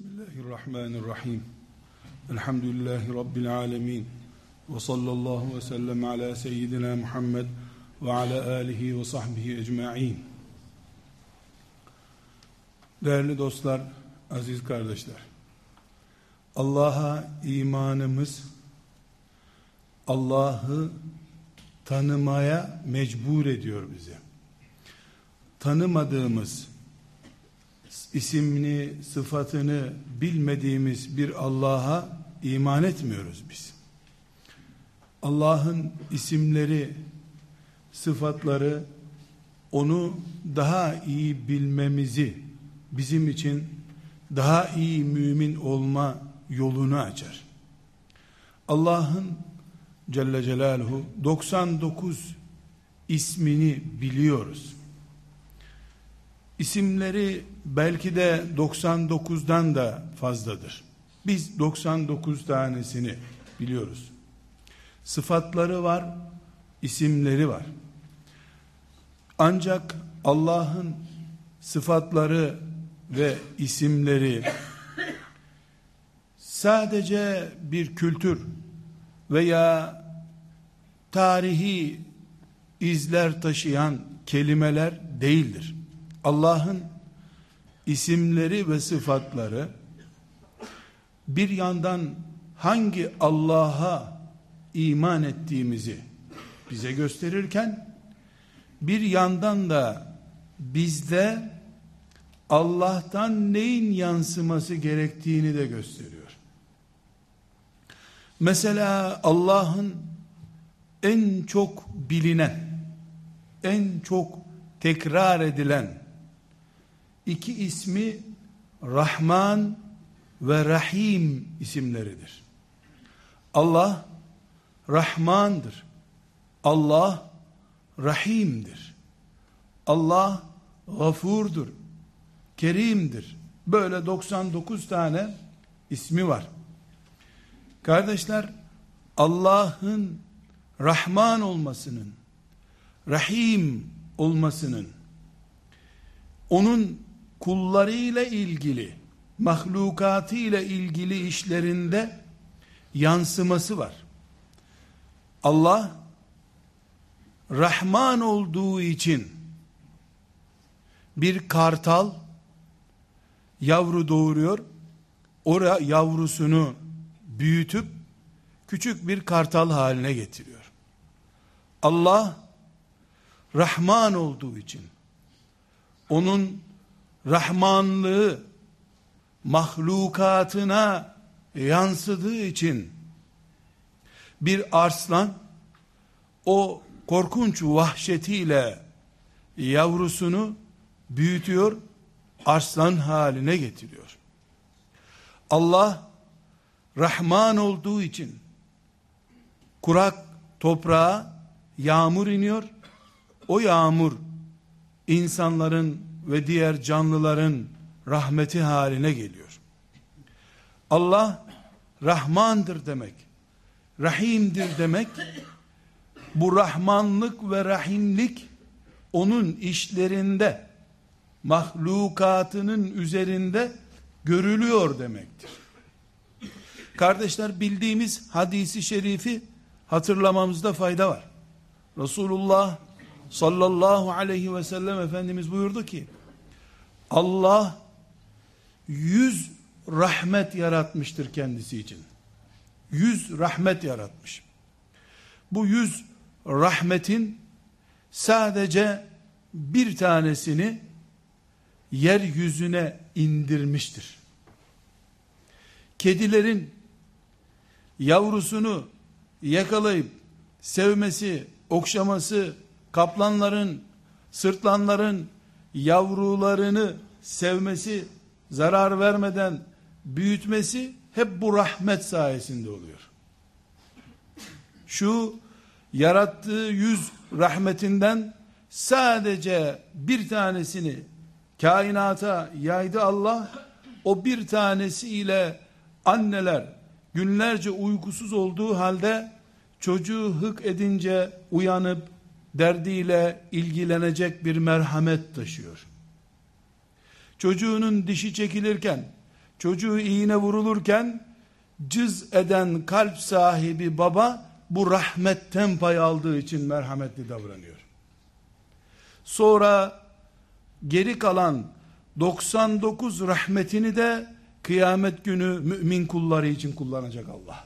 Bismillahirrahmanirrahim. Elhamdülillahi Rabbil alemin. Ve sallallahu ve sellem ala seyyidina Muhammed ve ala alihi ve sahbihi ecma'in. Değerli dostlar, aziz kardeşler. Allah'a imanımız Allah'ı tanımaya mecbur ediyor bizi. Tanımadığımız isimini, sıfatını bilmediğimiz bir Allah'a iman etmiyoruz biz. Allah'ın isimleri, sıfatları onu daha iyi bilmemizi bizim için daha iyi mümin olma yolunu açar. Allah'ın Celle Celaluhu 99 ismini biliyoruz. İsimleri belki de 99'dan da fazladır. Biz 99 tanesini biliyoruz. Sıfatları var, isimleri var. Ancak Allah'ın sıfatları ve isimleri sadece bir kültür veya tarihi izler taşıyan kelimeler değildir. Allah'ın isimleri ve sıfatları bir yandan hangi Allah'a iman ettiğimizi bize gösterirken bir yandan da bizde Allah'tan neyin yansıması gerektiğini de gösteriyor. Mesela Allah'ın en çok bilinen, en çok tekrar edilen iki ismi Rahman ve Rahim isimleridir. Allah Rahmandır. Allah Rahim'dir. Allah Gafurdur. Kerim'dir. Böyle 99 tane ismi var. Kardeşler Allah'ın Rahman olmasının Rahim olmasının onun kullarıyla ilgili, mahlukatı ile ilgili işlerinde yansıması var. Allah Rahman olduğu için bir kartal yavru doğuruyor. Ora yavrusunu büyütüp küçük bir kartal haline getiriyor. Allah Rahman olduğu için onun Rahmanlığı mahlukatına yansıdığı için bir arslan o korkunç vahşetiyle yavrusunu büyütüyor, arslan haline getiriyor. Allah Rahman olduğu için kurak toprağa yağmur iniyor. O yağmur insanların ve diğer canlıların rahmeti haline geliyor. Allah Rahmandır demek, Rahim'dir demek, bu Rahmanlık ve Rahimlik onun işlerinde, mahlukatının üzerinde görülüyor demektir. Kardeşler bildiğimiz hadisi şerifi hatırlamamızda fayda var. Resulullah sallallahu aleyhi ve sellem Efendimiz buyurdu ki Allah yüz rahmet yaratmıştır kendisi için. Yüz rahmet yaratmış. Bu yüz rahmetin sadece bir tanesini yeryüzüne indirmiştir. Kedilerin yavrusunu yakalayıp sevmesi, okşaması, kaplanların, sırtlanların yavrularını sevmesi, zarar vermeden büyütmesi hep bu rahmet sayesinde oluyor. Şu yarattığı yüz rahmetinden sadece bir tanesini kainata yaydı Allah. O bir tanesiyle anneler günlerce uykusuz olduğu halde çocuğu hık edince uyanıp derdiyle ilgilenecek bir merhamet taşıyor. Çocuğunun dişi çekilirken çocuğu iğne vurulurken cız eden kalp sahibi baba bu rahmetten pay aldığı için merhametli davranıyor. Sonra geri kalan 99 rahmetini de kıyamet günü mümin kulları için kullanacak Allah.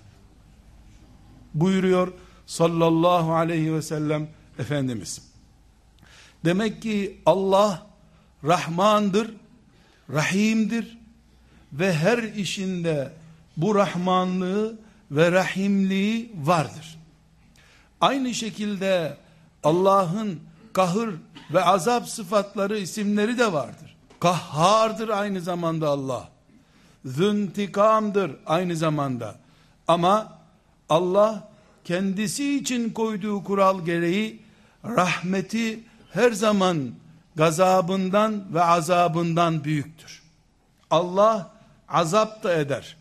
Buyuruyor sallallahu aleyhi ve sellem Efendimiz. Demek ki Allah Rahmandır, Rahim'dir ve her işinde bu Rahmanlığı ve Rahimliği vardır. Aynı şekilde Allah'ın kahır ve azap sıfatları isimleri de vardır. Kahhardır aynı zamanda Allah. Züntikamdır aynı zamanda. Ama Allah kendisi için koyduğu kural gereği rahmeti her zaman gazabından ve azabından büyüktür. Allah azap da eder.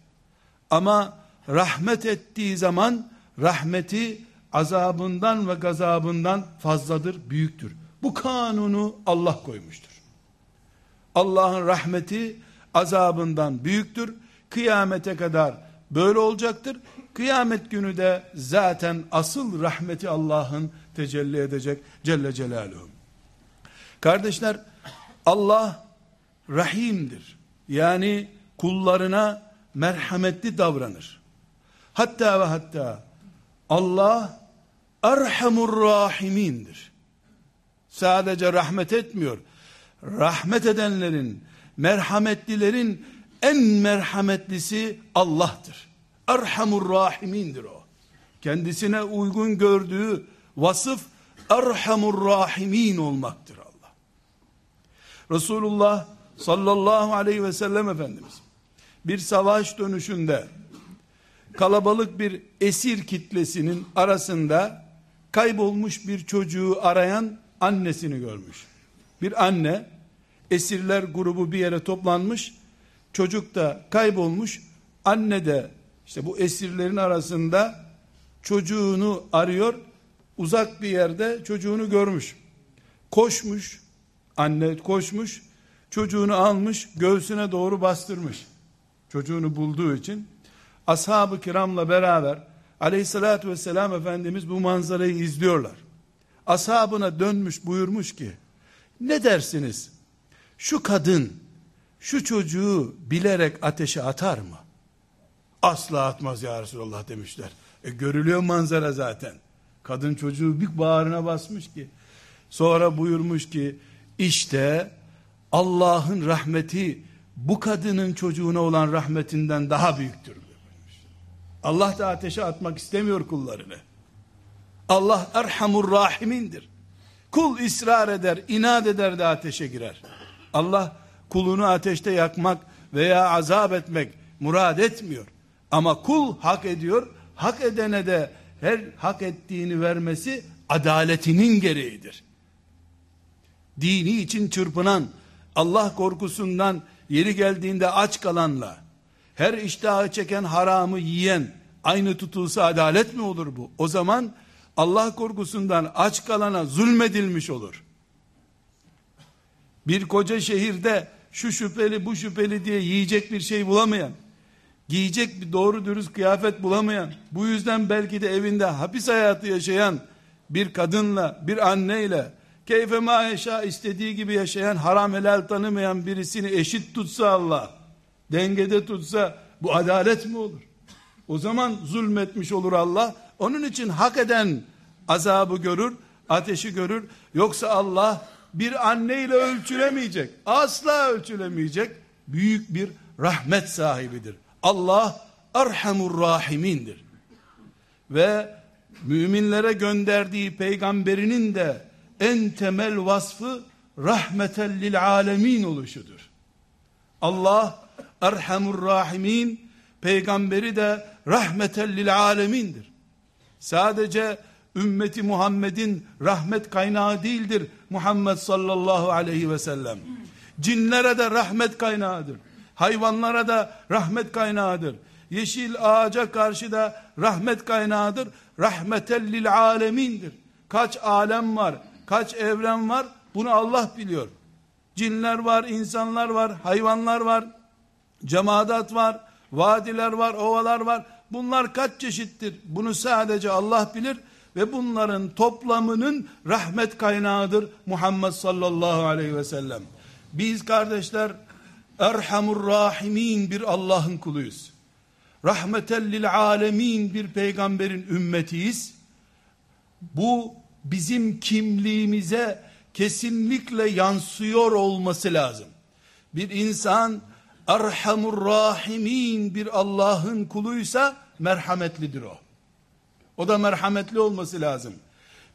Ama rahmet ettiği zaman rahmeti azabından ve gazabından fazladır, büyüktür. Bu kanunu Allah koymuştur. Allah'ın rahmeti azabından büyüktür. Kıyamete kadar böyle olacaktır. Kıyamet günü de zaten asıl rahmeti Allah'ın tecelli edecek Celle Celaluhu. Kardeşler Allah rahimdir. Yani kullarına merhametli davranır. Hatta ve hatta Allah Erhamur Rahimindir. Sadece rahmet etmiyor. Rahmet edenlerin, merhametlilerin en merhametlisi Allah'tır. Erhamur Rahimindir o. Kendisine uygun gördüğü vasıf Erhamur Rahimin olmaktır Allah. Resulullah sallallahu aleyhi ve sellem Efendimiz bir savaş dönüşünde kalabalık bir esir kitlesinin arasında kaybolmuş bir çocuğu arayan annesini görmüş. Bir anne esirler grubu bir yere toplanmış çocuk da kaybolmuş anne de işte bu esirlerin arasında çocuğunu arıyor uzak bir yerde çocuğunu görmüş koşmuş anne koşmuş çocuğunu almış göğsüne doğru bastırmış çocuğunu bulduğu için ashab-ı kiramla beraber aleyhissalatü vesselam Efendimiz bu manzarayı izliyorlar. Ashabına dönmüş buyurmuş ki ne dersiniz şu kadın şu çocuğu bilerek ateşe atar mı? Asla atmaz ya Resulallah demişler. E görülüyor manzara zaten. Kadın çocuğu bir bağrına basmış ki sonra buyurmuş ki işte Allah'ın rahmeti bu kadının çocuğuna olan rahmetinden daha büyüktür. Allah da ateşe atmak istemiyor kullarını. Allah erhamur rahimindir. Kul ısrar eder, inat eder de ateşe girer. Allah kulunu ateşte yakmak veya azap etmek murad etmiyor. Ama kul hak ediyor, hak edene de her hak ettiğini vermesi adaletinin gereğidir. Dini için çırpınan, Allah korkusundan yeri geldiğinde aç kalanla, her iştahı çeken haramı yiyen, aynı tutulsa adalet mi olur bu? O zaman Allah korkusundan aç kalana zulmedilmiş olur. Bir koca şehirde şu şüpheli bu şüpheli diye yiyecek bir şey bulamayan, giyecek bir doğru dürüst kıyafet bulamayan, bu yüzden belki de evinde hapis hayatı yaşayan bir kadınla, bir anneyle, keyfe ma yaşa istediği gibi yaşayan, haram helal tanımayan birisini eşit tutsa Allah, dengede tutsa, bu adalet mi olur? O zaman zulmetmiş olur Allah. Onun için hak eden azabı görür, ateşi görür. Yoksa Allah bir anneyle ölçülemeyecek. Asla ölçülemeyecek. Büyük bir rahmet sahibidir. Allah Erhamur Rahimindir. Ve müminlere gönderdiği peygamberinin de en temel vasfı rahmeten lil alemin oluşudur. Allah Erhamur Rahimin peygamberi de rahmeten lil alemindir. Sadece ümmeti Muhammed'in rahmet kaynağı değildir Muhammed sallallahu aleyhi ve sellem. Cinlere de rahmet kaynağıdır. Hayvanlara da rahmet kaynağıdır. Yeşil ağaca karşı da rahmet kaynağıdır. Rahmeten lil alemindir. Kaç alem var, kaç evren var bunu Allah biliyor. Cinler var, insanlar var, hayvanlar var. cemaat var, vadiler var, ovalar var. Bunlar kaç çeşittir? Bunu sadece Allah bilir ve bunların toplamının rahmet kaynağıdır Muhammed sallallahu aleyhi ve sellem. Biz kardeşler Erhamur Rahimin bir Allah'ın kuluyuz. Rahmetellil alemin bir peygamberin ümmetiyiz. Bu bizim kimliğimize kesinlikle yansıyor olması lazım. Bir insan Erhamur Rahimin bir Allah'ın kuluysa merhametlidir o. O da merhametli olması lazım.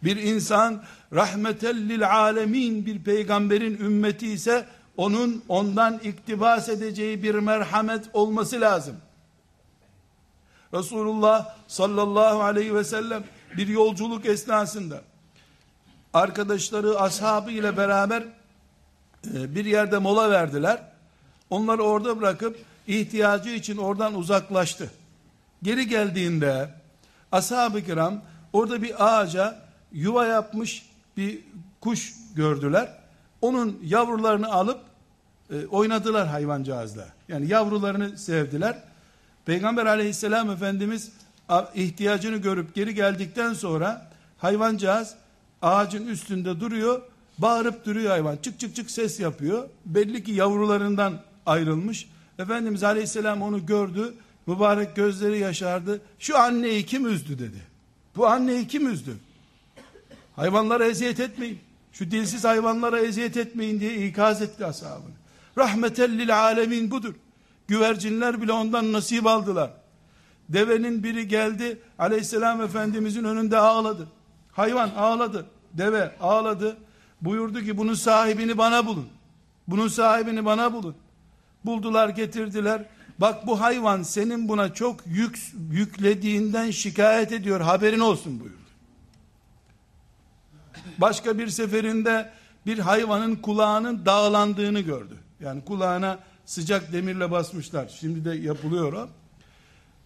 Bir insan rahmetellil alemin bir peygamberin ümmeti ise onun ondan iktibas edeceği bir merhamet olması lazım. Resulullah sallallahu aleyhi ve sellem bir yolculuk esnasında arkadaşları ashabı ile beraber e, bir yerde mola verdiler. Onları orada bırakıp ihtiyacı için oradan uzaklaştı. Geri geldiğinde ashab-ı kiram orada bir ağaca yuva yapmış bir kuş gördüler. Onun yavrularını alıp e, oynadılar hayvancağızla. Yani yavrularını sevdiler. Peygamber aleyhisselam efendimiz ihtiyacını görüp geri geldikten sonra hayvancağız ağacın üstünde duruyor. Bağırıp duruyor hayvan. Çık çık çık ses yapıyor. Belli ki yavrularından ayrılmış. Efendimiz aleyhisselam onu gördü. Mübarek gözleri yaşardı. Şu anneyi kim üzdü dedi. Bu anneyi kim üzdü? Hayvanlara eziyet etmeyin. Şu dilsiz hayvanlara eziyet etmeyin diye ikaz etti ashabını. Rahmetellil alemin budur. Güvercinler bile ondan nasip aldılar. Devenin biri geldi aleyhisselam efendimizin önünde ağladı. Hayvan ağladı. Deve ağladı. Buyurdu ki bunun sahibini bana bulun. Bunun sahibini bana bulun. Buldular getirdiler. Bak bu hayvan senin buna çok yük, yüklediğinden şikayet ediyor haberin olsun buyurdu. Başka bir seferinde bir hayvanın kulağının dağlandığını gördü. Yani kulağına sıcak demirle basmışlar. Şimdi de yapılıyor o.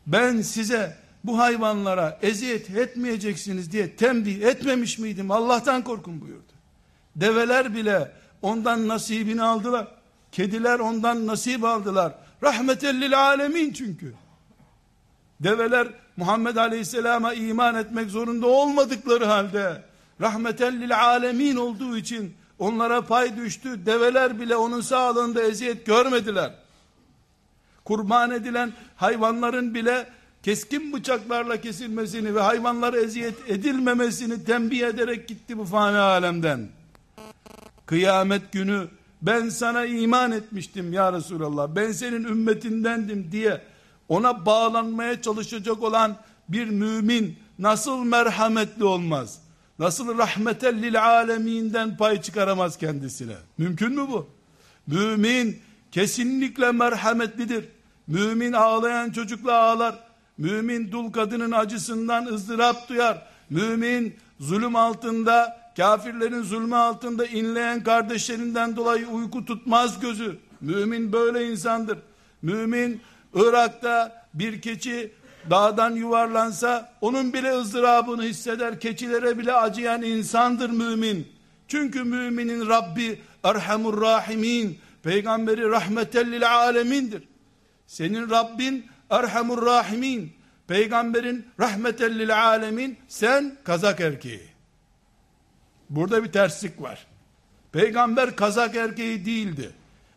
Ben size bu hayvanlara eziyet etmeyeceksiniz diye tembih etmemiş miydim? Allah'tan korkun buyurdu. Develer bile ondan nasibini aldılar. Kediler ondan nasip aldılar. Rahmetellil alemin çünkü. Develer Muhammed Aleyhisselam'a iman etmek zorunda olmadıkları halde rahmetellil alemin olduğu için onlara pay düştü. Develer bile onun sağlığında eziyet görmediler. Kurban edilen hayvanların bile keskin bıçaklarla kesilmesini ve hayvanlara eziyet edilmemesini tembih ederek gitti bu fani alemden. Kıyamet günü ben sana iman etmiştim ya Resulallah ben senin ümmetindendim diye ona bağlanmaya çalışacak olan bir mümin nasıl merhametli olmaz? Nasıl rahmetellil aleminden pay çıkaramaz kendisine? Mümkün mü bu? Mümin kesinlikle merhametlidir. Mümin ağlayan çocukla ağlar. Mümin dul kadının acısından ızdırap duyar. Mümin zulüm altında, kafirlerin zulmü altında inleyen kardeşlerinden dolayı uyku tutmaz gözü. Mümin böyle insandır. Mümin Irak'ta bir keçi dağdan yuvarlansa onun bile ızdırabını hisseder. Keçilere bile acıyan insandır mümin. Çünkü müminin Rabbi Erhamur Rahimin, peygamberi rahmetellil alemindir. Senin Rabbin Erhamur Rahimin, peygamberin rahmetellil alemin, sen kazak erkeği. Burada bir terslik var. Peygamber kazak erkeği değildi.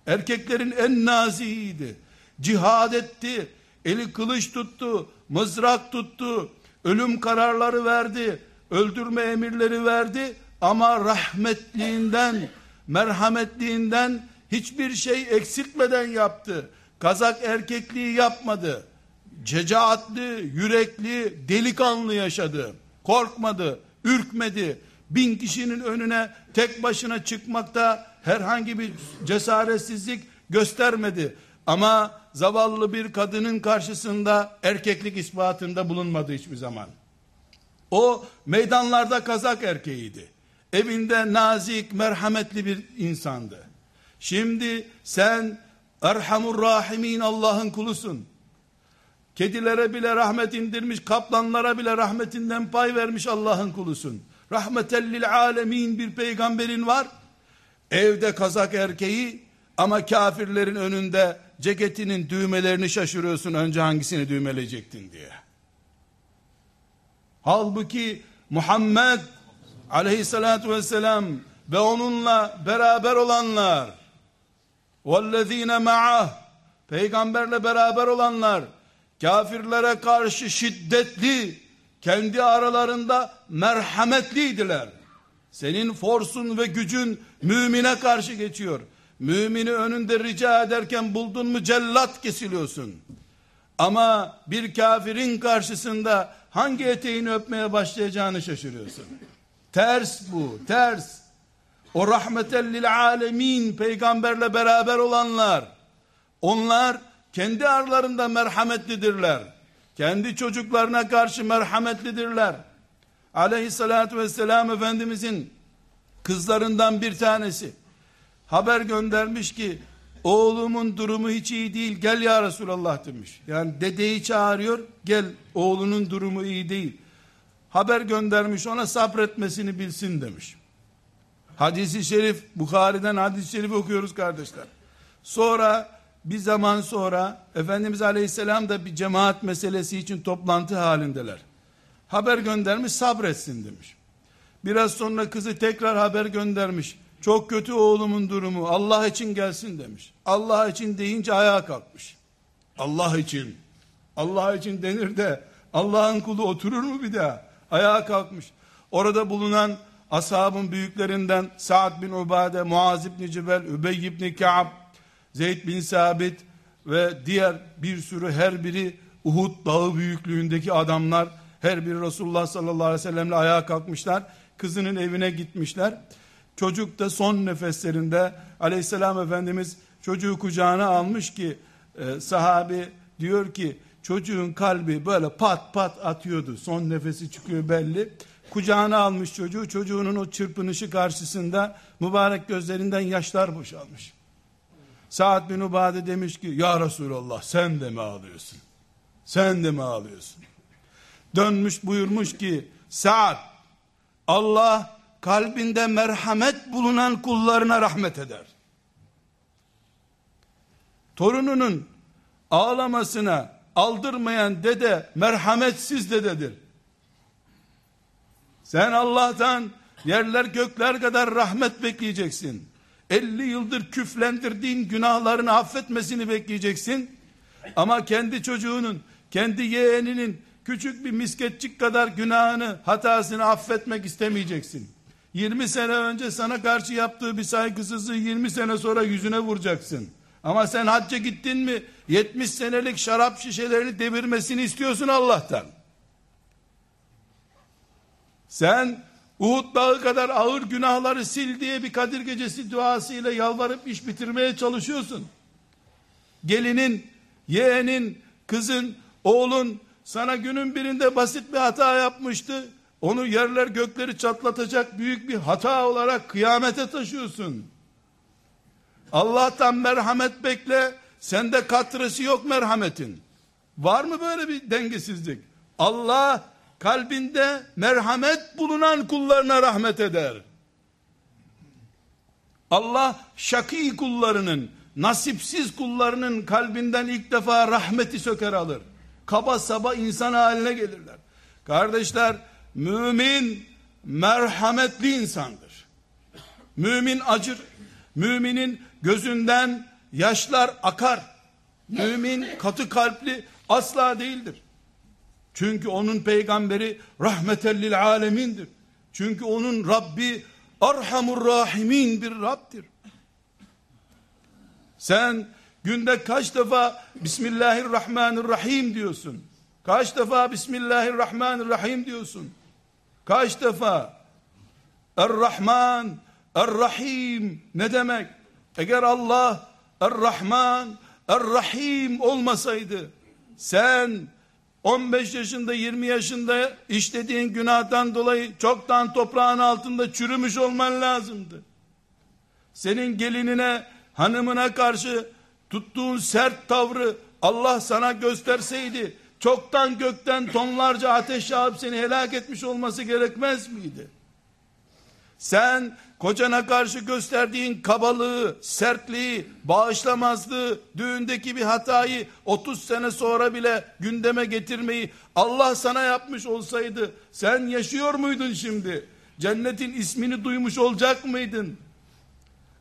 Erkeklerin en naziydi. Cihad etti. Eli kılıç tuttu. Mızrak tuttu. Ölüm kararları verdi. Öldürme emirleri verdi. Ama rahmetliğinden, merhametliğinden hiçbir şey eksiltmeden yaptı. Kazak erkekliği yapmadı. Cecaatli, yürekli, delikanlı yaşadı. Korkmadı, ürkmedi bin kişinin önüne tek başına çıkmakta herhangi bir cesaretsizlik göstermedi. Ama zavallı bir kadının karşısında erkeklik ispatında bulunmadı hiçbir zaman. O meydanlarda kazak erkeğiydi. Evinde nazik, merhametli bir insandı. Şimdi sen Erhamur Rahimin Allah'ın kulusun. Kedilere bile rahmet indirmiş, kaplanlara bile rahmetinden pay vermiş Allah'ın kulusun rahmetellil alemin bir peygamberin var. Evde kazak erkeği ama kafirlerin önünde ceketinin düğmelerini şaşırıyorsun önce hangisini düğmeleyecektin diye. Halbuki Muhammed aleyhissalatu vesselam ve onunla beraber olanlar vellezine ma'ah peygamberle beraber olanlar kafirlere karşı şiddetli kendi aralarında merhametliydiler. Senin forsun ve gücün mümine karşı geçiyor. Mümini önünde rica ederken buldun mu cellat kesiliyorsun. Ama bir kafirin karşısında hangi eteğini öpmeye başlayacağını şaşırıyorsun. Ters bu, ters. O rahmetellil alemin peygamberle beraber olanlar, onlar kendi aralarında merhametlidirler. Kendi çocuklarına karşı merhametlidirler. Aleyhissalatü vesselam Efendimizin kızlarından bir tanesi haber göndermiş ki oğlumun durumu hiç iyi değil gel ya Resulallah demiş. Yani dedeyi çağırıyor gel oğlunun durumu iyi değil. Haber göndermiş ona sabretmesini bilsin demiş. Hadisi şerif Bukhari'den hadis-i şerif okuyoruz kardeşler. Sonra bir zaman sonra Efendimiz Aleyhisselam da bir cemaat meselesi için toplantı halindeler. Haber göndermiş sabretsin demiş. Biraz sonra kızı tekrar haber göndermiş. Çok kötü oğlumun durumu Allah için gelsin demiş. Allah için deyince ayağa kalkmış. Allah için. Allah için denir de Allah'ın kulu oturur mu bir daha? Ayağa kalkmış. Orada bulunan ashabın büyüklerinden Sa'd bin Ubade, Muaz bin Cebel, Übey bin Ka'b, Zeyd bin Sabit ve diğer bir sürü her biri Uhud dağı büyüklüğündeki adamlar her biri Resulullah sallallahu aleyhi ve sellemle ayağa kalkmışlar. Kızının evine gitmişler. Çocuk da son nefeslerinde aleyhisselam efendimiz çocuğu kucağına almış ki e, sahabi diyor ki çocuğun kalbi böyle pat pat atıyordu. Son nefesi çıkıyor belli. Kucağına almış çocuğu. Çocuğunun o çırpınışı karşısında mübarek gözlerinden yaşlar boşalmış. Sa'd bin Ubade demiş ki ya Resulallah sen de mi ağlıyorsun? Sen de mi ağlıyorsun? Dönmüş buyurmuş ki Sa'd Allah kalbinde merhamet bulunan kullarına rahmet eder. Torununun ağlamasına aldırmayan dede merhametsiz dededir. Sen Allah'tan yerler gökler kadar rahmet bekleyeceksin. 50 yıldır küflendirdiğin günahlarını affetmesini bekleyeceksin. Ama kendi çocuğunun, kendi yeğeninin küçük bir misketçik kadar günahını, hatasını affetmek istemeyeceksin. 20 sene önce sana karşı yaptığı bir saygısızlığı 20 sene sonra yüzüne vuracaksın. Ama sen hacca gittin mi 70 senelik şarap şişelerini devirmesini istiyorsun Allah'tan. Sen Uhud dağı kadar ağır günahları sil diye bir Kadir gecesi duasıyla yalvarıp iş bitirmeye çalışıyorsun. Gelinin, yeğenin, kızın, oğlun sana günün birinde basit bir hata yapmıştı. Onu yerler gökleri çatlatacak büyük bir hata olarak kıyamete taşıyorsun. Allah'tan merhamet bekle. Sende katresi yok merhametin. Var mı böyle bir dengesizlik? Allah kalbinde merhamet bulunan kullarına rahmet eder. Allah şakî kullarının, nasipsiz kullarının kalbinden ilk defa rahmeti söker alır. Kaba saba insan haline gelirler. Kardeşler, mümin merhametli insandır. Mümin acır. Müminin gözünden yaşlar akar. Mümin katı kalpli asla değildir. Çünkü onun peygamberi rahmetellil alemindir. Çünkü onun Rabbi Arhamur Rahimin bir Rabbdir. Sen günde kaç defa Bismillahirrahmanirrahim diyorsun? Kaç defa Bismillahirrahmanirrahim diyorsun? Kaç defa? Er-Rahman, Er-Rahim ne demek? Eğer Allah Er-Rahman, Er-Rahim olmasaydı sen 15 yaşında 20 yaşında işlediğin günahtan dolayı çoktan toprağın altında çürümüş olman lazımdı. Senin gelinine hanımına karşı tuttuğun sert tavrı Allah sana gösterseydi çoktan gökten tonlarca ateş yağıp seni helak etmiş olması gerekmez miydi? Sen kocana karşı gösterdiğin kabalığı, sertliği, bağışlamazlığı, düğündeki bir hatayı 30 sene sonra bile gündeme getirmeyi Allah sana yapmış olsaydı sen yaşıyor muydun şimdi? Cennetin ismini duymuş olacak mıydın?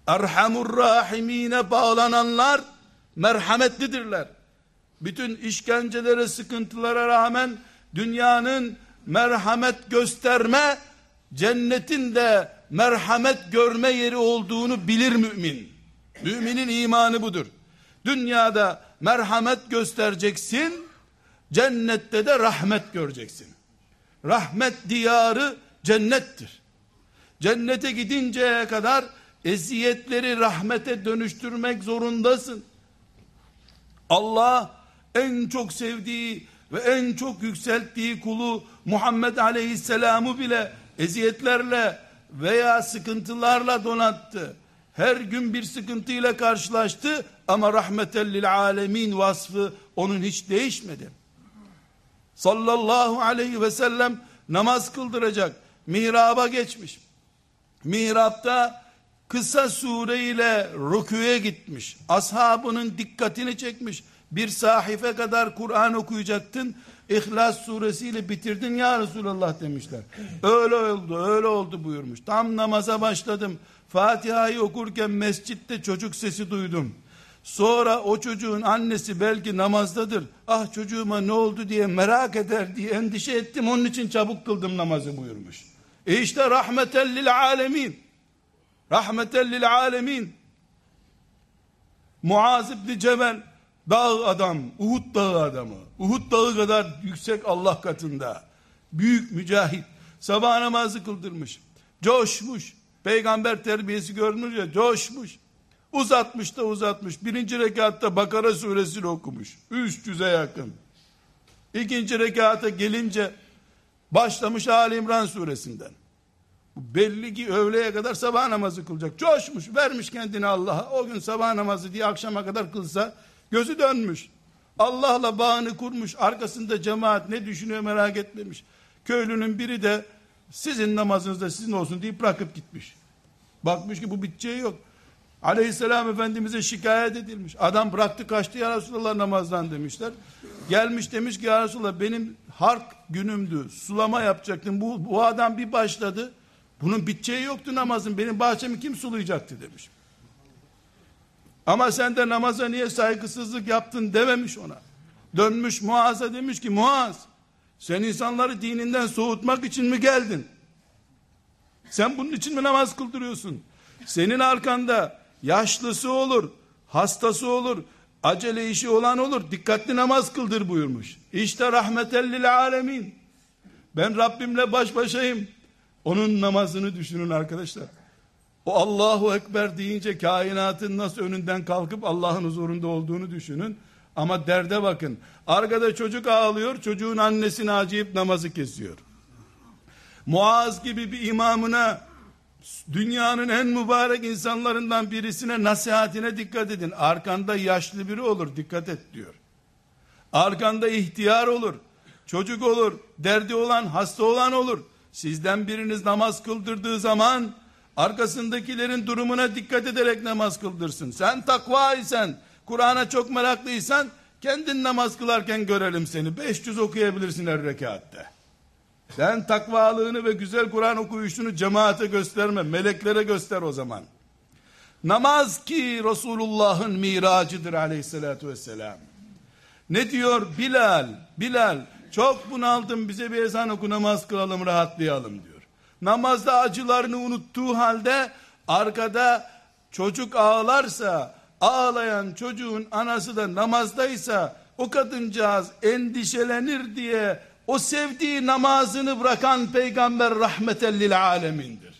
Erhamur Rahimine bağlananlar merhametlidirler. Bütün işkencelere, sıkıntılara rağmen dünyanın merhamet gösterme, cennetin de merhamet görme yeri olduğunu bilir mümin. Müminin imanı budur. Dünyada merhamet göstereceksin, cennette de rahmet göreceksin. Rahmet diyarı cennettir. Cennete gidinceye kadar eziyetleri rahmete dönüştürmek zorundasın. Allah en çok sevdiği ve en çok yükselttiği kulu Muhammed Aleyhisselam'ı bile eziyetlerle veya sıkıntılarla donattı. Her gün bir sıkıntıyla karşılaştı ama rahmetellil alemin vasfı onun hiç değişmedi. Sallallahu aleyhi ve sellem namaz kıldıracak. Mihraba geçmiş. Mihrapta kısa sureyle rüküye gitmiş. Ashabının dikkatini çekmiş. Bir sahife kadar Kur'an okuyacaktın. İhlas suresiyle bitirdin ya Resulallah demişler. Öyle oldu, öyle oldu buyurmuş. Tam namaza başladım. Fatiha'yı okurken mescitte çocuk sesi duydum. Sonra o çocuğun annesi belki namazdadır. Ah çocuğuma ne oldu diye merak eder diye endişe ettim. Onun için çabuk kıldım namazı buyurmuş. E işte rahmetellil alemin. Rahmetellil alemin. Muaz İbni Cebel dağ adam, Uhud dağı adamı. Uhud dağı kadar yüksek Allah katında. Büyük mücahit. Sabah namazı kıldırmış. Coşmuş. Peygamber terbiyesi görmüş ya coşmuş. Uzatmış da uzatmış. Birinci rekatta Bakara suresini okumuş. 300'e yakın. İkinci rekata gelince başlamış Ali İmran suresinden. Belli ki öğleye kadar sabah namazı kılacak. Coşmuş, vermiş kendini Allah'a. O gün sabah namazı diye akşama kadar kılsa gözü dönmüş. Allah'la bağını kurmuş. Arkasında cemaat ne düşünüyor merak etmemiş. Köylünün biri de sizin namazınız da sizin olsun deyip bırakıp gitmiş. Bakmış ki bu biteceği yok. Aleyhisselam Efendimiz'e şikayet edilmiş. Adam bıraktı kaçtı ya Resulallah namazdan demişler. Gelmiş demiş ki ya Resulallah benim hark günümdü. Sulama yapacaktım. Bu, bu adam bir başladı. Bunun biteceği yoktu namazın. Benim bahçemi kim sulayacaktı demiş. Ama sen de namaza niye saygısızlık yaptın dememiş ona. Dönmüş Muaz'a demiş ki Muaz sen insanları dininden soğutmak için mi geldin? Sen bunun için mi namaz kıldırıyorsun? Senin arkanda yaşlısı olur, hastası olur, acele işi olan olur, dikkatli namaz kıldır buyurmuş. İşte rahmetellil alemin. Ben Rabbimle baş başayım. Onun namazını düşünün arkadaşlar. O Allahu Ekber deyince kainatın nasıl önünden kalkıp Allah'ın huzurunda olduğunu düşünün. Ama derde bakın. Arkada çocuk ağlıyor, çocuğun annesini acıyıp namazı kesiyor. Muaz gibi bir imamına dünyanın en mübarek insanlarından birisine nasihatine dikkat edin. Arkanda yaşlı biri olur dikkat et diyor. Arkanda ihtiyar olur, çocuk olur, derdi olan, hasta olan olur. Sizden biriniz namaz kıldırdığı zaman arkasındakilerin durumuna dikkat ederek namaz kıldırsın. Sen takva isen, Kur'an'a çok meraklıysan kendin namaz kılarken görelim seni. 500 okuyabilirsin her rekatte. Sen takvalığını ve güzel Kur'an okuyuşunu cemaate gösterme, meleklere göster o zaman. Namaz ki Resulullah'ın miracıdır aleyhissalatü vesselam. Ne diyor Bilal? Bilal çok bunaldım bize bir ezan oku namaz kılalım rahatlayalım diyor. Namazda acılarını unuttuğu halde arkada çocuk ağlarsa ağlayan çocuğun anası da namazdaysa o kadıncağız endişelenir diye o sevdiği namazını bırakan peygamber rahmetellil alemindir.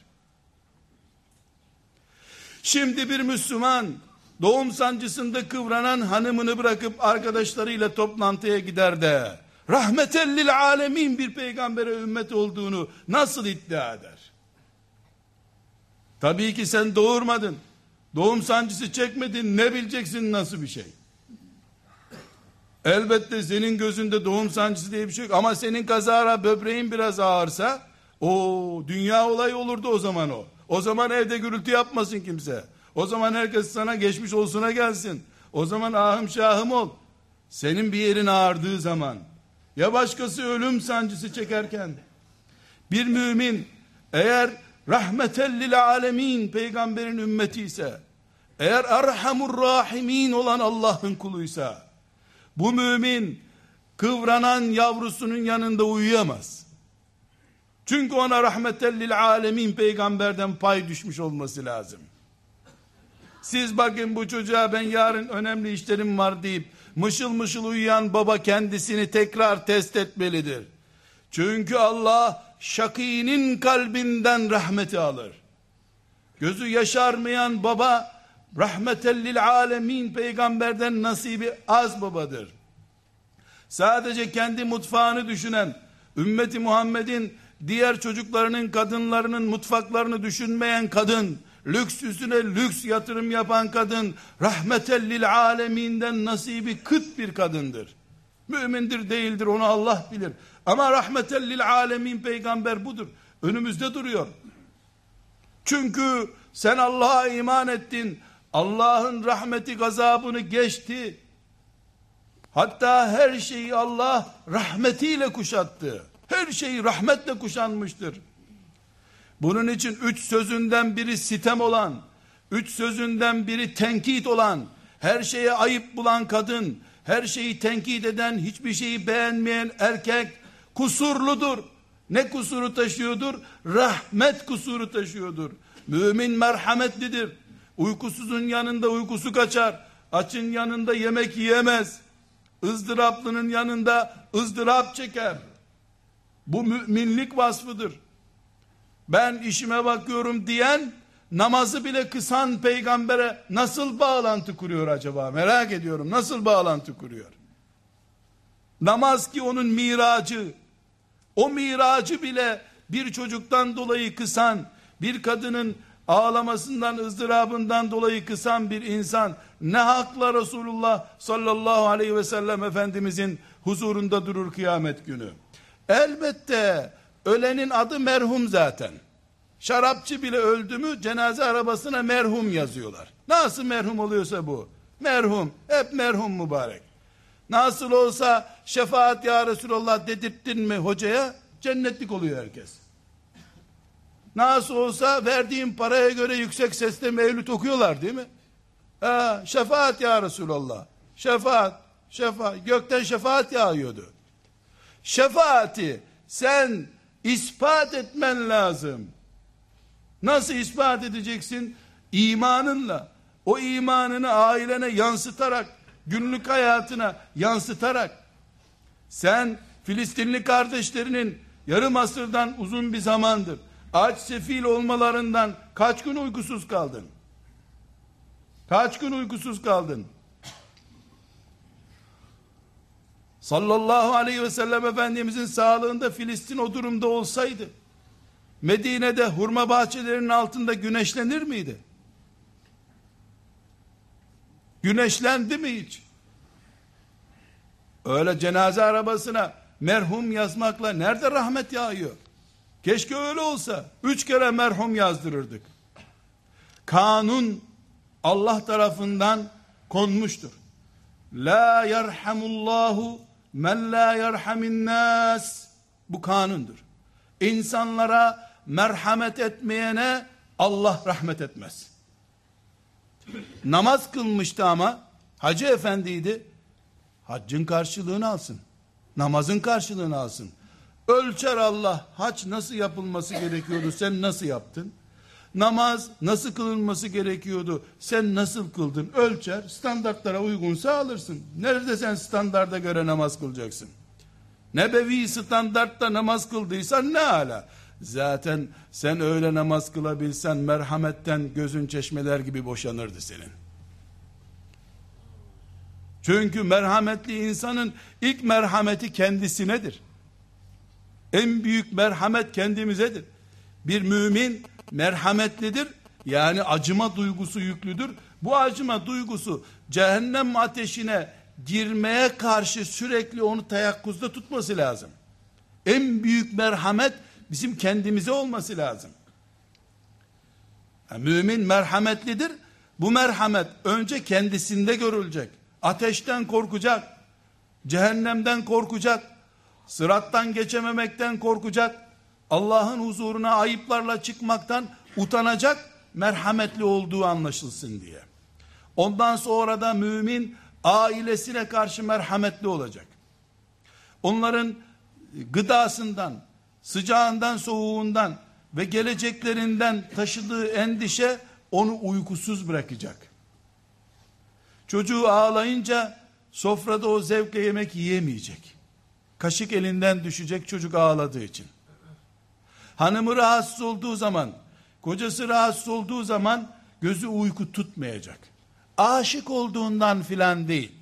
Şimdi bir Müslüman doğum sancısında kıvranan hanımını bırakıp arkadaşlarıyla toplantıya gider de rahmetellil alemin bir peygambere ümmet olduğunu nasıl iddia eder? Tabii ki sen doğurmadın. Doğum sancısı çekmedin ne bileceksin nasıl bir şey? Elbette senin gözünde doğum sancısı diye bir şey yok. Ama senin kazara böbreğin biraz ağırsa o dünya olayı olurdu o zaman o. O zaman evde gürültü yapmasın kimse. O zaman herkes sana geçmiş olsuna gelsin. O zaman ahım şahım ol. Senin bir yerin ağrıdığı zaman ya başkası ölüm sancısı çekerken bir mümin eğer rahmetellil alemin peygamberin ümmeti ise eğer erhamur rahimin olan Allah'ın kuluysa bu mümin kıvranan yavrusunun yanında uyuyamaz. Çünkü ona rahmetellil alemin peygamberden pay düşmüş olması lazım. Siz bakın bu çocuğa ben yarın önemli işlerim var deyip mışıl mışıl uyuyan baba kendisini tekrar test etmelidir. Çünkü Allah şakinin kalbinden rahmeti alır. Gözü yaşarmayan baba rahmetellil alemin peygamberden nasibi az babadır. Sadece kendi mutfağını düşünen ümmeti Muhammed'in diğer çocuklarının kadınlarının mutfaklarını düşünmeyen kadın lüks üstüne lüks yatırım yapan kadın rahmetellil aleminden nasibi kıt bir kadındır. Mümindir değildir onu Allah bilir. Ama rahmetellil alemin peygamber budur. Önümüzde duruyor. Çünkü sen Allah'a iman ettin. Allah'ın rahmeti gazabını geçti. Hatta her şeyi Allah rahmetiyle kuşattı. Her şeyi rahmetle kuşanmıştır. Bunun için üç sözünden biri sitem olan, üç sözünden biri tenkit olan, her şeye ayıp bulan kadın, her şeyi tenkit eden, hiçbir şeyi beğenmeyen erkek kusurludur. Ne kusuru taşıyordur? Rahmet kusuru taşıyordur. Mümin merhametlidir. Uykusuzun yanında uykusu kaçar. Açın yanında yemek yiyemez. ızdıraplının yanında ızdırap çeker. Bu müminlik vasfıdır. Ben işime bakıyorum diyen namazı bile kısan peygambere nasıl bağlantı kuruyor acaba? Merak ediyorum. Nasıl bağlantı kuruyor? Namaz ki onun miracı. O miracı bile bir çocuktan dolayı kısan, bir kadının ağlamasından, ızdırabından dolayı kısan bir insan ne hakla Resulullah sallallahu aleyhi ve sellem Efendimizin huzurunda durur kıyamet günü. Elbette ölenin adı merhum zaten. Şarapçı bile öldü mü cenaze arabasına merhum yazıyorlar. Nasıl merhum oluyorsa bu. Merhum. Hep merhum mübarek. Nasıl olsa şefaat ya Resulallah dedirttin mi hocaya cennetlik oluyor herkes. Nasıl olsa verdiğim paraya göre yüksek sesle mevlüt okuyorlar değil mi? Ha, şefaat ya Resulallah. Şefaat, şefaat. Gökten şefaat yağıyordu. Şefaati sen ispat etmen lazım. Nasıl ispat edeceksin? İmanınla. O imanını ailene yansıtarak, günlük hayatına yansıtarak. Sen Filistinli kardeşlerinin yarım asırdan uzun bir zamandır aç sefil olmalarından kaç gün uykusuz kaldın? Kaç gün uykusuz kaldın? Sallallahu aleyhi ve sellem Efendimizin sağlığında Filistin o durumda olsaydı Medine'de hurma bahçelerinin altında güneşlenir miydi? Güneşlendi mi hiç? Öyle cenaze arabasına merhum yazmakla nerede rahmet yağıyor? Keşke öyle olsa. Üç kere merhum yazdırırdık. Kanun Allah tarafından konmuştur. La yerhamullahu men la yerhamin nas. Bu kanundur. İnsanlara merhamet etmeyene Allah rahmet etmez. Namaz kılmıştı ama hacı efendiydi. Haccın karşılığını alsın. Namazın karşılığını alsın. Ölçer Allah hac nasıl yapılması gerekiyordu sen nasıl yaptın? Namaz nasıl kılınması gerekiyordu sen nasıl kıldın? Ölçer standartlara uygunsa alırsın. Nerede sen standarda göre namaz kılacaksın? Nebevi standartta namaz kıldıysan ne ala? Zaten sen öyle namaz kılabilsen merhametten gözün çeşmeler gibi boşanırdı senin. Çünkü merhametli insanın ilk merhameti kendisinedir. En büyük merhamet kendimizedir. Bir mümin merhametlidir. Yani acıma duygusu yüklüdür. Bu acıma duygusu cehennem ateşine girmeye karşı sürekli onu teyakkuzda tutması lazım. En büyük merhamet bizim kendimize olması lazım. Yani mümin merhametlidir. Bu merhamet önce kendisinde görülecek. Ateşten korkacak. Cehennemden korkacak. Sırattan geçememekten korkacak. Allah'ın huzuruna ayıplarla çıkmaktan utanacak. Merhametli olduğu anlaşılsın diye. Ondan sonra da mümin ailesine karşı merhametli olacak. Onların gıdasından, sıcağından, soğuğundan ve geleceklerinden taşıdığı endişe onu uykusuz bırakacak. Çocuğu ağlayınca sofrada o zevkle yemek yiyemeyecek. Kaşık elinden düşecek çocuk ağladığı için. Hanımı rahatsız olduğu zaman, kocası rahatsız olduğu zaman gözü uyku tutmayacak. Aşık olduğundan filan değil.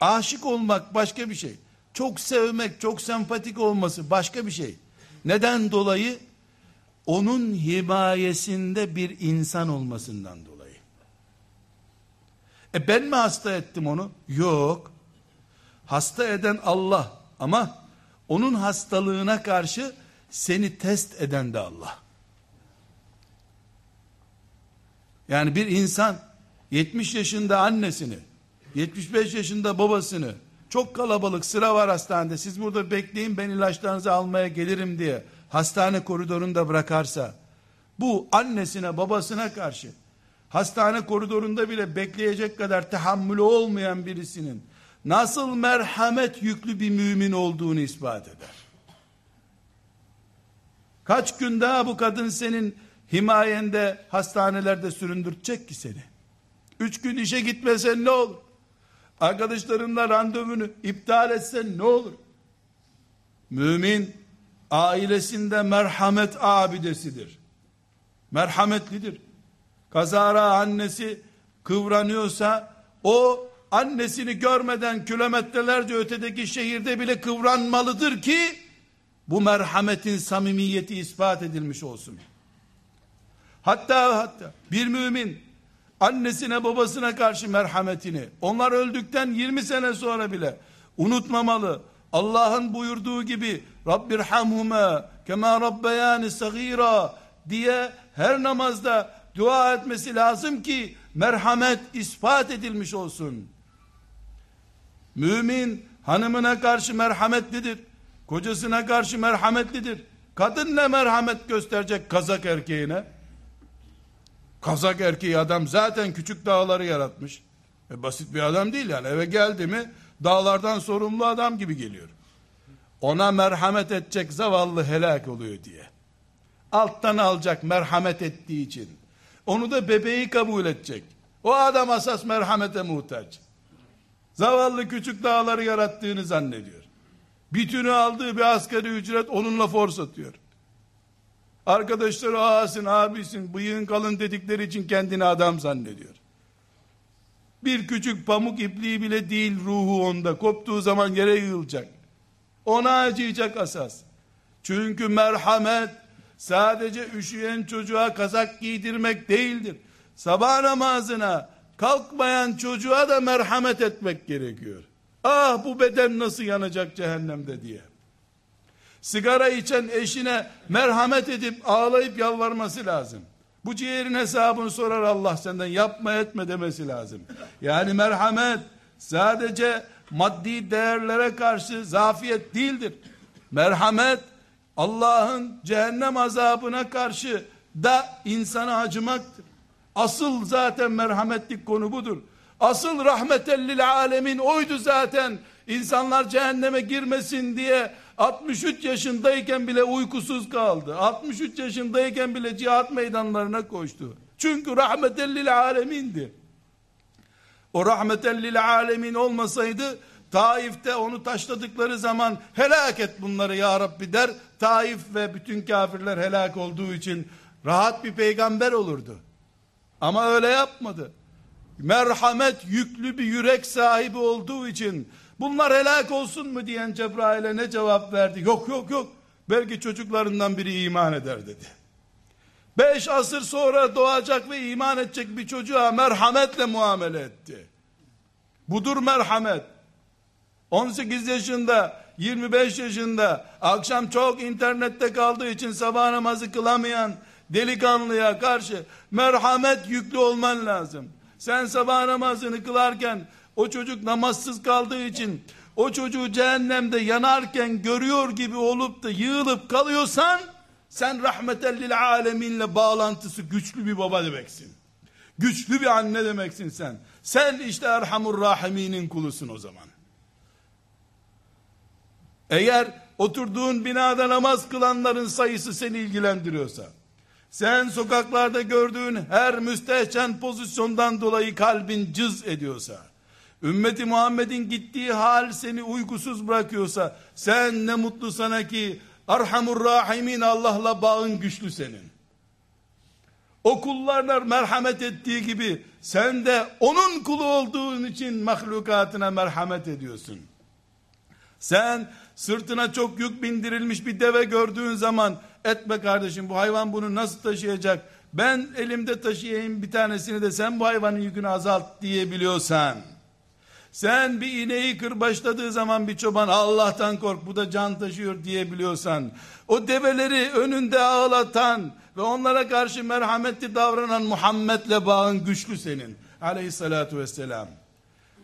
Aşık olmak başka bir şey. Çok sevmek, çok sempatik olması başka bir şey. Neden dolayı? Onun himayesinde bir insan olmasından dolayı. E ben mi hasta ettim onu? Yok. Hasta eden Allah ama onun hastalığına karşı seni test eden de Allah. Yani bir insan 70 yaşında annesini, 75 yaşında babasını, çok kalabalık sıra var hastanede, siz burada bekleyin ben ilaçlarınızı almaya gelirim diye hastane koridorunda bırakarsa, bu annesine babasına karşı hastane koridorunda bile bekleyecek kadar tahammülü olmayan birisinin nasıl merhamet yüklü bir mümin olduğunu ispat eder. Kaç gün daha bu kadın senin himayende hastanelerde süründürtecek ki seni? Üç gün işe gitmesen ne olur? Arkadaşlarınla randevunu iptal etsen ne olur? Mümin ailesinde merhamet abidesidir. Merhametlidir. Kazara annesi kıvranıyorsa o annesini görmeden kilometrelerce ötedeki şehirde bile kıvranmalıdır ki bu merhametin samimiyeti ispat edilmiş olsun. Hatta hatta bir mümin annesine babasına karşı merhametini onlar öldükten 20 sene sonra bile unutmamalı. Allah'ın buyurduğu gibi Rabbirhamhuma kema rabbeyani sagira diye her namazda dua etmesi lazım ki merhamet ispat edilmiş olsun. Mümin hanımına karşı merhametlidir. Kocasına karşı merhametlidir. Kadın ne merhamet gösterecek kazak erkeğine? Kazak erkeği adam zaten küçük dağları yaratmış. E basit bir adam değil yani. Eve geldi mi dağlardan sorumlu adam gibi geliyor. Ona merhamet edecek zavallı helak oluyor diye. Alttan alacak merhamet ettiği için. Onu da bebeği kabul edecek. O adam asas merhamete muhtaç. Zavallı küçük dağları yarattığını zannediyor. Bütünü aldığı bir asgari ücret onunla for satıyor. Arkadaşları ağasın, abisin, bıyığın kalın dedikleri için kendini adam zannediyor. Bir küçük pamuk ipliği bile değil ruhu onda. Koptuğu zaman yere yığılacak. Ona acıyacak asas. Çünkü merhamet sadece üşüyen çocuğa kazak giydirmek değildir. Sabah namazına kalkmayan çocuğa da merhamet etmek gerekiyor. Ah bu beden nasıl yanacak cehennemde diye. Sigara içen eşine merhamet edip ağlayıp yalvarması lazım. Bu ciğerin hesabını sorar Allah senden yapma etme demesi lazım. Yani merhamet sadece maddi değerlere karşı zafiyet değildir. Merhamet Allah'ın cehennem azabına karşı da insana acımaktır. Asıl zaten merhametlik konu budur. Asıl rahmetellil alemin oydu zaten. İnsanlar cehenneme girmesin diye 63 yaşındayken bile uykusuz kaldı. 63 yaşındayken bile cihat meydanlarına koştu. Çünkü rahmetellil alemindi. O rahmetellil alemin olmasaydı Taif'te onu taşladıkları zaman helak et bunları ya Rabbi der. Taif ve bütün kafirler helak olduğu için rahat bir peygamber olurdu. Ama öyle yapmadı. Merhamet yüklü bir yürek sahibi olduğu için bunlar helak olsun mu diyen Cebrail'e ne cevap verdi? Yok yok yok. Belki çocuklarından biri iman eder dedi. Beş asır sonra doğacak ve iman edecek bir çocuğa merhametle muamele etti. Budur merhamet. 18 yaşında, 25 yaşında, akşam çok internette kaldığı için sabah namazı kılamayan delikanlıya karşı merhamet yüklü olman lazım. Sen sabah namazını kılarken o çocuk namazsız kaldığı için o çocuğu cehennemde yanarken görüyor gibi olup da yığılıp kalıyorsan sen rahmetellil aleminle bağlantısı güçlü bir baba demeksin. Güçlü bir anne demeksin sen. Sen işte Erhamur Rahiminin kulusun o zaman. Eğer oturduğun binada namaz kılanların sayısı seni ilgilendiriyorsa, sen sokaklarda gördüğün her müstehcen pozisyondan dolayı kalbin cız ediyorsa, ümmeti Muhammed'in gittiği hal seni uykusuz bırakıyorsa, sen ne mutlu sana ki, Arhamur Rahimin Allah'la bağın güçlü senin. O merhamet ettiği gibi, sen de onun kulu olduğun için mahlukatına merhamet ediyorsun. Sen sırtına çok yük bindirilmiş bir deve gördüğün zaman etme kardeşim bu hayvan bunu nasıl taşıyacak? Ben elimde taşıyayım bir tanesini de sen bu hayvanın yükünü azalt diyebiliyorsan. Sen bir ineği kırbaçladığı zaman bir çoban Allah'tan kork bu da can taşıyor diyebiliyorsan. O develeri önünde ağlatan ve onlara karşı merhametli davranan Muhammed'le bağın güçlü senin. Aleyhissalatu vesselam.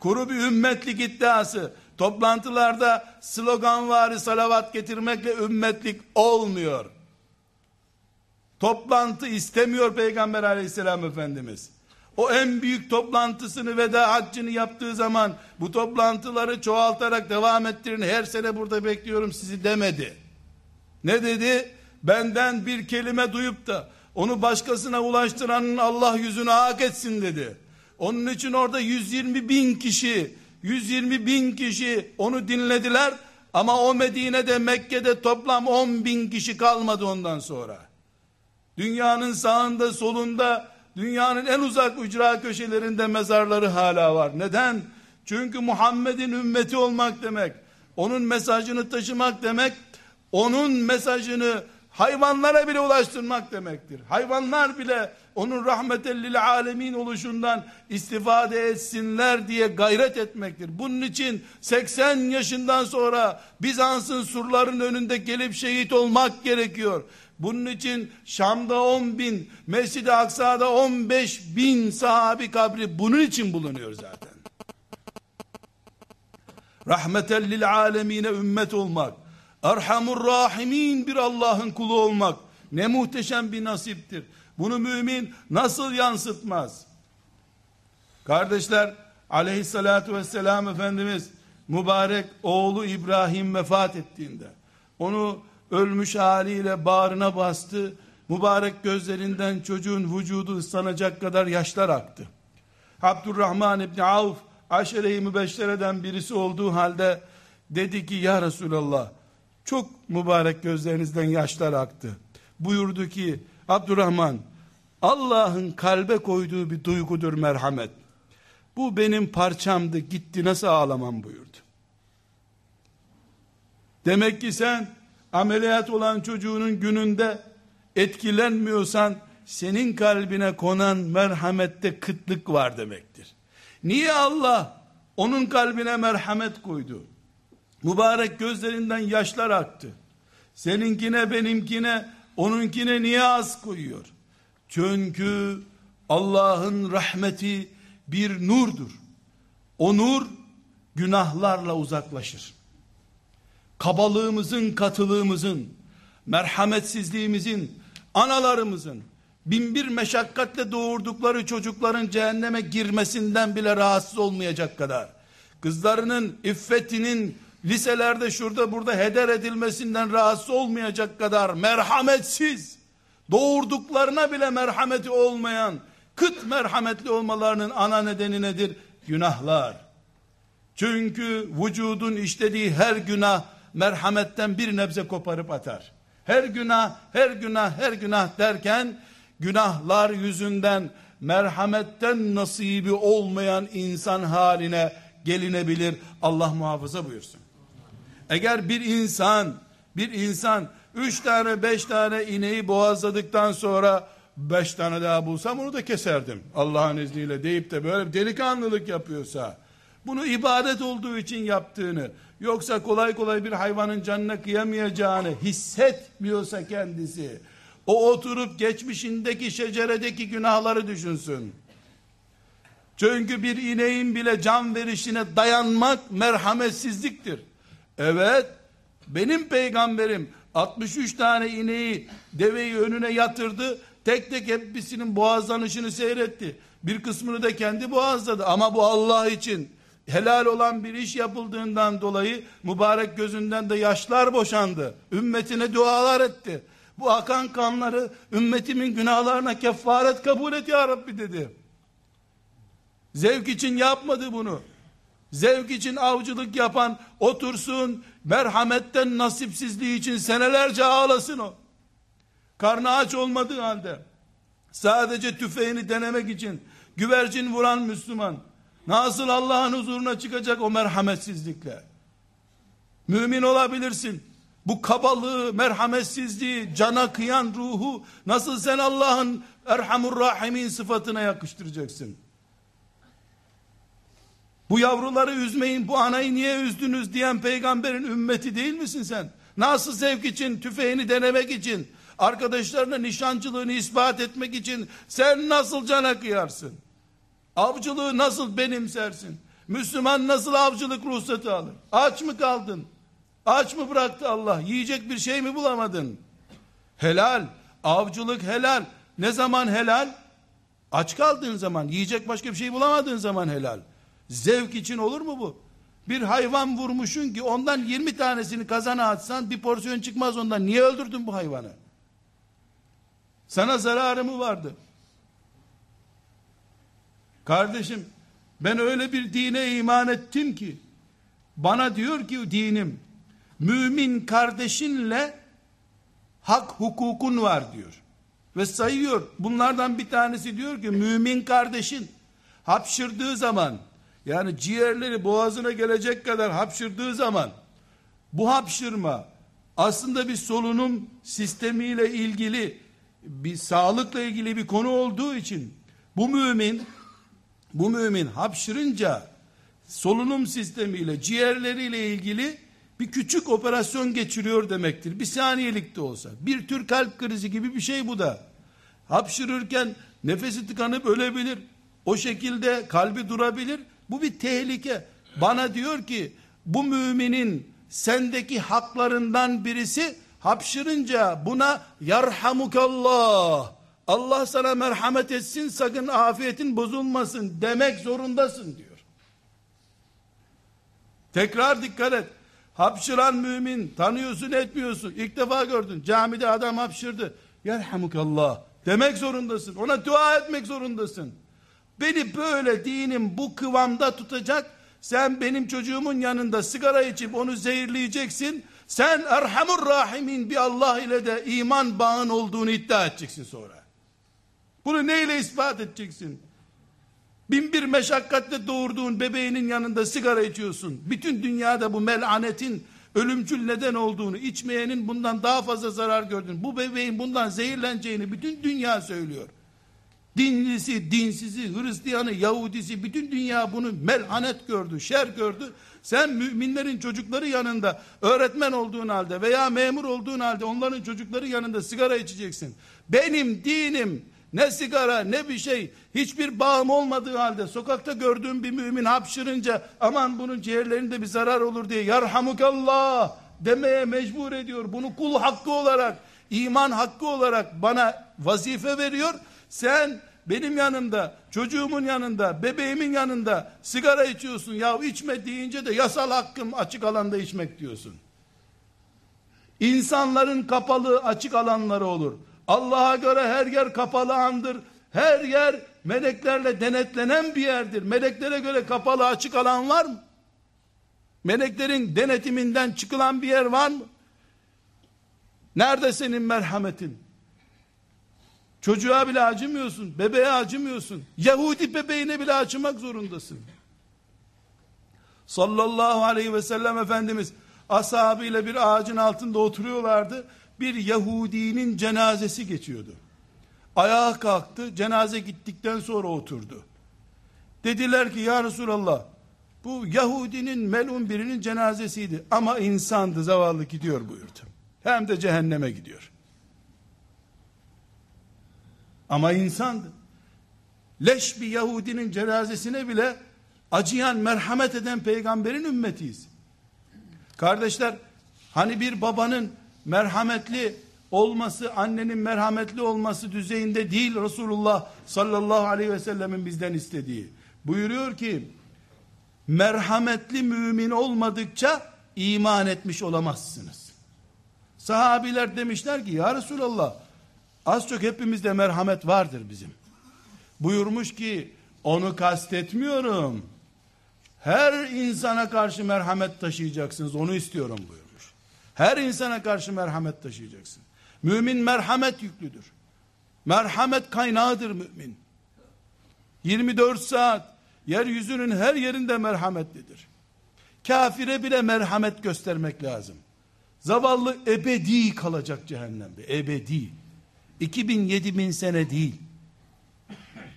Kuru bir ümmetlik iddiası. Toplantılarda sloganvari salavat getirmekle ümmetlik olmuyor. Toplantı istemiyor Peygamber aleyhisselam efendimiz. O en büyük toplantısını veda haccını yaptığı zaman bu toplantıları çoğaltarak devam ettirin her sene burada bekliyorum sizi demedi. Ne dedi? Benden bir kelime duyup da onu başkasına ulaştıranın Allah yüzünü hak etsin dedi. Onun için orada 120 bin kişi 120 bin kişi onu dinlediler ama o Medine'de Mekke'de toplam 10 bin kişi kalmadı ondan sonra. Dünyanın sağında solunda dünyanın en uzak ücra köşelerinde mezarları hala var. Neden? Çünkü Muhammed'in ümmeti olmak demek, onun mesajını taşımak demek, onun mesajını hayvanlara bile ulaştırmak demektir. Hayvanlar bile onun rahmetellil alemin oluşundan istifade etsinler diye gayret etmektir. Bunun için 80 yaşından sonra Bizans'ın surların önünde gelip şehit olmak gerekiyor. Bunun için Şam'da 10 bin, Mescid-i Aksa'da 15 bin sahabi kabri bunun için bulunuyor zaten. Rahmetellil alemine ümmet olmak, Erhamur Rahimin bir Allah'ın kulu olmak ne muhteşem bir nasiptir. Bunu mümin nasıl yansıtmaz? Kardeşler aleyhissalatu vesselam Efendimiz mübarek oğlu İbrahim vefat ettiğinde onu ölmüş haliyle bağrına bastı. Mübarek gözlerinden çocuğun vücudu ıslanacak kadar yaşlar aktı. Abdurrahman İbni Avf aşere-i mübeşşereden birisi olduğu halde dedi ki ya Resulallah çok mübarek gözlerinizden yaşlar aktı. Buyurdu ki Abdurrahman Allah'ın kalbe koyduğu bir duygudur merhamet. Bu benim parçamdı gitti nasıl ağlamam buyurdu. Demek ki sen ameliyat olan çocuğunun gününde etkilenmiyorsan senin kalbine konan merhamette kıtlık var demektir. Niye Allah onun kalbine merhamet koydu? Mübarek gözlerinden yaşlar aktı. Seninkine benimkine onunkine niye az koyuyor? Çünkü Allah'ın rahmeti bir nurdur. O nur günahlarla uzaklaşır. Kabalığımızın, katılığımızın, merhametsizliğimizin, analarımızın, binbir meşakkatle doğurdukları çocukların cehenneme girmesinden bile rahatsız olmayacak kadar, kızlarının iffetinin liselerde şurada burada heder edilmesinden rahatsız olmayacak kadar merhametsiz, doğurduklarına bile merhameti olmayan, kıt merhametli olmalarının ana nedeni nedir? Günahlar. Çünkü vücudun işlediği her günah merhametten bir nebze koparıp atar. Her günah, her günah, her günah derken günahlar yüzünden merhametten nasibi olmayan insan haline gelinebilir. Allah muhafaza buyursun. Eğer bir insan, bir insan üç tane beş tane ineği boğazladıktan sonra beş tane daha bulsam onu da keserdim. Allah'ın izniyle deyip de böyle delikanlılık yapıyorsa, bunu ibadet olduğu için yaptığını, yoksa kolay kolay bir hayvanın canına kıyamayacağını hissetmiyorsa kendisi, O oturup geçmişindeki şeceredeki günahları düşünsün. Çünkü bir ineğin bile can verişine dayanmak merhametsizliktir. Evet, benim peygamberim 63 tane ineği, deveyi önüne yatırdı. Tek tek hepsinin boğazlanışını seyretti. Bir kısmını da kendi boğazladı. Ama bu Allah için helal olan bir iş yapıldığından dolayı mübarek gözünden de yaşlar boşandı. Ümmetine dualar etti. Bu akan kanları ümmetimin günahlarına kefaret kabul et ya Rabbi dedi. Zevk için yapmadı bunu. Zevk için avcılık yapan otursun merhametten nasipsizliği için senelerce ağlasın o. Karnı aç olmadığı halde sadece tüfeğini denemek için güvercin vuran Müslüman nasıl Allah'ın huzuruna çıkacak o merhametsizlikle? Mümin olabilirsin. Bu kabalığı, merhametsizliği, cana kıyan ruhu nasıl sen Allah'ın Erhamur Rahimin sıfatına yakıştıracaksın? Bu yavruları üzmeyin, bu anayı niye üzdünüz diyen peygamberin ümmeti değil misin sen? Nasıl zevk için, tüfeğini denemek için, arkadaşlarına nişancılığını ispat etmek için sen nasıl cana kıyarsın? Avcılığı nasıl benimsersin? Müslüman nasıl avcılık ruhsatı alır? Aç mı kaldın? Aç mı bıraktı Allah? Yiyecek bir şey mi bulamadın? Helal. Avcılık helal. Ne zaman helal? Aç kaldığın zaman, yiyecek başka bir şey bulamadığın zaman helal. Zevk için olur mu bu? Bir hayvan vurmuşun ki ondan 20 tanesini kazana atsan bir porsiyon çıkmaz ondan. Niye öldürdün bu hayvanı? Sana zararı mı vardı? Kardeşim ben öyle bir dine iman ettim ki bana diyor ki dinim mümin kardeşinle hak hukukun var diyor. Ve sayıyor. Bunlardan bir tanesi diyor ki mümin kardeşin hapşırdığı zaman yani ciğerleri boğazına gelecek kadar hapşırdığı zaman bu hapşırma aslında bir solunum sistemiyle ilgili bir sağlıkla ilgili bir konu olduğu için bu mümin bu mümin hapşırınca solunum sistemiyle ciğerleriyle ilgili bir küçük operasyon geçiriyor demektir. Bir saniyelik de olsa. Bir tür kalp krizi gibi bir şey bu da. Hapşırırken nefesi tıkanıp ölebilir. O şekilde kalbi durabilir. Bu bir tehlike. Bana diyor ki bu müminin sendeki haklarından birisi hapşırınca buna yarhamukallah Allah sana merhamet etsin sakın afiyetin bozulmasın demek zorundasın diyor. Tekrar dikkat et. Hapşıran mümin tanıyorsun etmiyorsun. İlk defa gördün. Camide adam hapşırdı. Yerhamukallah demek zorundasın. Ona dua etmek zorundasın. Beni böyle dinim bu kıvamda tutacak. Sen benim çocuğumun yanında sigara içip onu zehirleyeceksin. Sen Erhamur Rahimin bir Allah ile de iman bağın olduğunu iddia edeceksin sonra. Bunu neyle ispat edeceksin? Bin bir meşakkatle doğurduğun bebeğinin yanında sigara içiyorsun. Bütün dünyada bu melanetin ölümcül neden olduğunu, içmeyenin bundan daha fazla zarar gördüğünü, bu bebeğin bundan zehirleneceğini bütün dünya söylüyor. Dinlisi, dinsizi, Hristiyanı, Yahudisi, bütün dünya bunu melanet gördü, şer gördü. Sen müminlerin çocukları yanında öğretmen olduğun halde veya memur olduğun halde onların çocukları yanında sigara içeceksin. Benim dinim ne sigara ne bir şey hiçbir bağım olmadığı halde sokakta gördüğüm bir mümin hapşırınca aman bunun ciğerlerinde bir zarar olur diye yarhamukallah demeye mecbur ediyor. Bunu kul hakkı olarak iman hakkı olarak bana vazife veriyor. Sen benim yanımda, çocuğumun yanında, bebeğimin yanında sigara içiyorsun. Ya içme deyince de yasal hakkım açık alanda içmek diyorsun. İnsanların kapalı açık alanları olur. Allah'a göre her yer kapalı andır. Her yer meleklerle denetlenen bir yerdir. Meleklere göre kapalı açık alan var mı? Meleklerin denetiminden çıkılan bir yer var mı? Nerede senin merhametin? Çocuğa bile acımıyorsun, bebeğe acımıyorsun. Yahudi bebeğine bile acımak zorundasın. Sallallahu aleyhi ve sellem Efendimiz ashabıyla bir ağacın altında oturuyorlardı bir Yahudinin cenazesi geçiyordu. Ayağa kalktı, cenaze gittikten sonra oturdu. Dediler ki ya Resulallah, bu Yahudinin melun birinin cenazesiydi ama insandı zavallı gidiyor buyurdu. Hem de cehenneme gidiyor. Ama insandı. Leş bir Yahudinin cenazesine bile acıyan, merhamet eden peygamberin ümmetiyiz. Kardeşler, hani bir babanın merhametli olması, annenin merhametli olması düzeyinde değil Resulullah sallallahu aleyhi ve sellemin bizden istediği. Buyuruyor ki, merhametli mümin olmadıkça iman etmiş olamazsınız. Sahabiler demişler ki, ya Resulallah, az çok hepimizde merhamet vardır bizim. Buyurmuş ki, onu kastetmiyorum. Her insana karşı merhamet taşıyacaksınız, onu istiyorum buyurmuş. Her insana karşı merhamet taşıyacaksın. Mümin merhamet yüklüdür. Merhamet kaynağıdır mümin. 24 saat yeryüzünün her yerinde merhametlidir. Kafire bile merhamet göstermek lazım. Zavallı ebedi kalacak cehennemde. Ebedi. 2000 bin sene değil.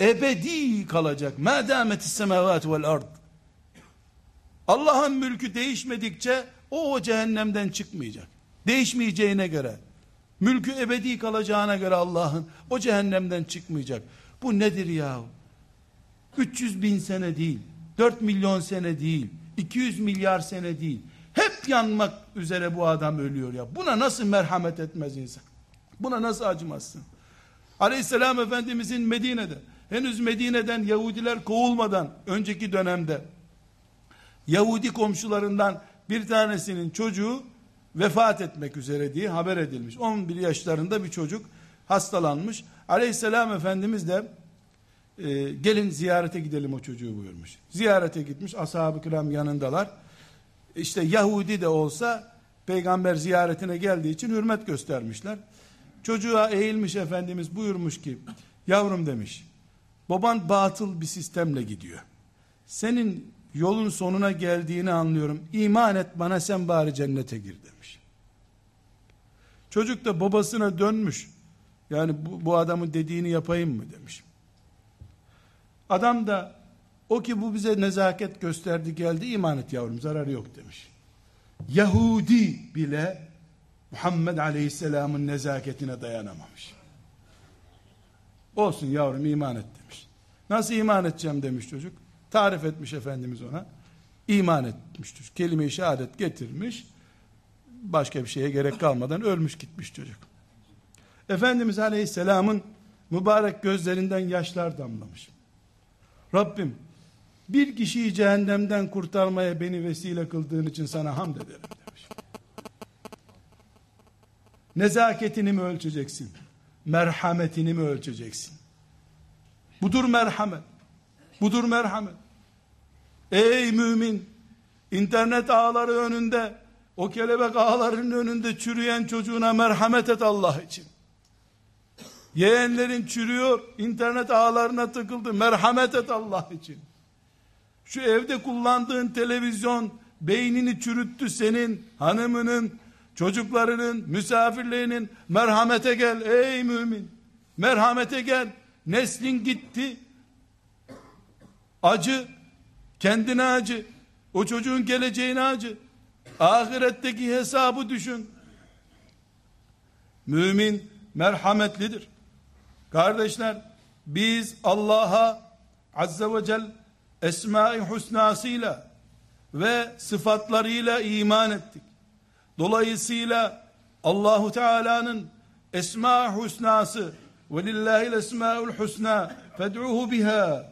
Ebedi kalacak. Ma dametis semavat vel ard. Allah'ın mülkü değişmedikçe o, o cehennemden çıkmayacak. Değişmeyeceğine göre Mülkü ebedi kalacağına göre Allah'ın o cehennemden çıkmayacak. Bu nedir ya? 300 bin sene değil, 4 milyon sene değil, 200 milyar sene değil. Hep yanmak üzere bu adam ölüyor ya. Buna nasıl merhamet etmez insan? Buna nasıl acımazsın? Aleyhisselam Efendimizin Medine'de, henüz Medine'den Yahudiler kovulmadan önceki dönemde, Yahudi komşularından bir tanesinin çocuğu vefat etmek üzere diye haber edilmiş. 11 yaşlarında bir çocuk hastalanmış. Aleyhisselam Efendimiz de e, gelin ziyarete gidelim o çocuğu buyurmuş. Ziyarete gitmiş ashab-ı kiram yanındalar. İşte Yahudi de olsa peygamber ziyaretine geldiği için hürmet göstermişler. Çocuğa eğilmiş Efendimiz buyurmuş ki yavrum demiş baban batıl bir sistemle gidiyor. Senin yolun sonuna geldiğini anlıyorum. İman et bana sen bari cennete gir demiş. Çocuk da babasına dönmüş. Yani bu, bu adamın dediğini yapayım mı demiş. Adam da o ki bu bize nezaket gösterdi geldi iman et yavrum zararı yok demiş. Yahudi bile Muhammed Aleyhisselam'ın nezaketine dayanamamış. Olsun yavrum iman et demiş. Nasıl iman edeceğim demiş çocuk. Tarif etmiş Efendimiz ona. İman etmiştir. Kelime-i şehadet getirmiş. Başka bir şeye gerek kalmadan ölmüş gitmiş çocuk. Efendimiz Aleyhisselam'ın mübarek gözlerinden yaşlar damlamış. Rabbim bir kişiyi cehennemden kurtarmaya beni vesile kıldığın için sana hamd ederim demiş. Nezaketini mi ölçeceksin? Merhametini mi ölçeceksin? Budur merhamet. Budur merhamet. Ey mümin! internet ağları önünde, o kelebek ağlarının önünde çürüyen çocuğuna merhamet et Allah için. Yeğenlerin çürüyor, internet ağlarına tıkıldı, merhamet et Allah için. Şu evde kullandığın televizyon, beynini çürüttü senin, hanımının, çocuklarının, misafirlerinin, merhamete gel ey mümin. Merhamete gel. Neslin gitti, Acı, kendine acı, o çocuğun geleceğine acı. Ahiretteki hesabı düşün. Mümin merhametlidir. Kardeşler, biz Allah'a Azze ve Celle Esma-i Husnasıyla ve sıfatlarıyla iman ettik. Dolayısıyla Allahu Teala'nın Esma-i Husnası ve lillahil esmaul husna fed'uhu biha